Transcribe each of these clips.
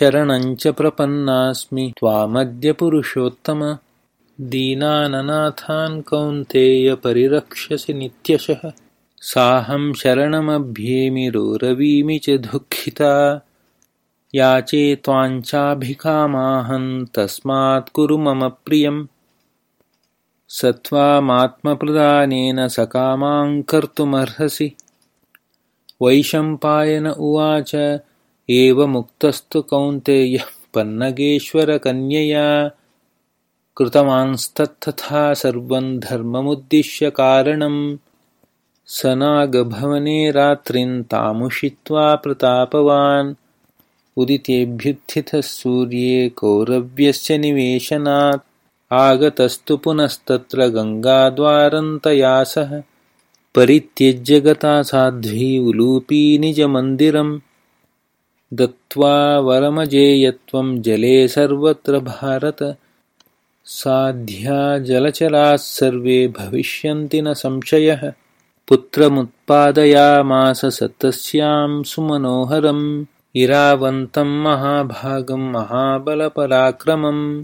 शरणञ्च प्रपन्नास्मि। त्वामद्य पुरुषोत्तम दीनाननाथान् कौन्तेय परिरक्ष्यसि नित्यशः। साहं शरणमभ्येमिरोरवीमि च दुःखिता। याचे त्वाञ्चाभिकामाहं तस्मात् कुरु मम प्रियम्। स त्वामात्मप्रदानेन सकामां कर्तुमर्हसि। वैशम्पायन उवाच एवमुक्तस्तु कौन्तेयः पन्नगेश्वरकन्यया। कृतवांस्तत्तथा सर्वं धर्ममुद्दिश्य कारणम् स नागभवने रात्रिं तामुषित्वा प्रतापवान्। उदितेऽभ्युत्थितः सूर्ये कौरव्यस्य निवेशनात्। आगतस्तु पुनस्तत्र गङ्गाद्वारन्तयासः परित्यज्य गता साध्वी उलूपी निजमन्दिरम् दत्त्वा वरमजेयत्वं जले सर्वत्र भारत। साध्या जलचराः सर्वे भविष्यन्ति न संशयः। पुत्रमुत्पादयामास स तस्यां सुमनोहरम्। इरावन्तं महाभागं महाबलपराक्रमम्।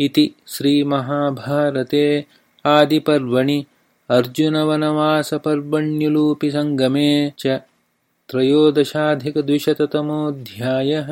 इति श्रीमहाभारते आदिपर्वणि। अर्जुनवनवासपर्वण्युलूपिसङ्गमे च त्रयोदशाधिकद्विशततमोऽध्यायः